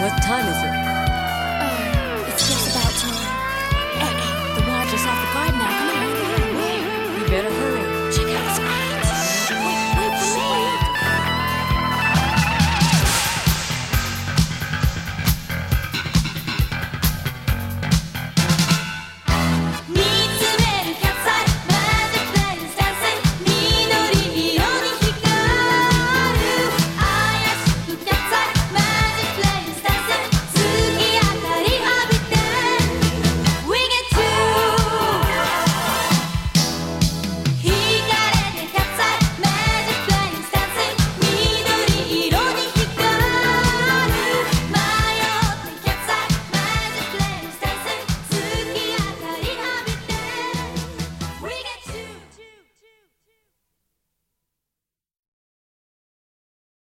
What time is it?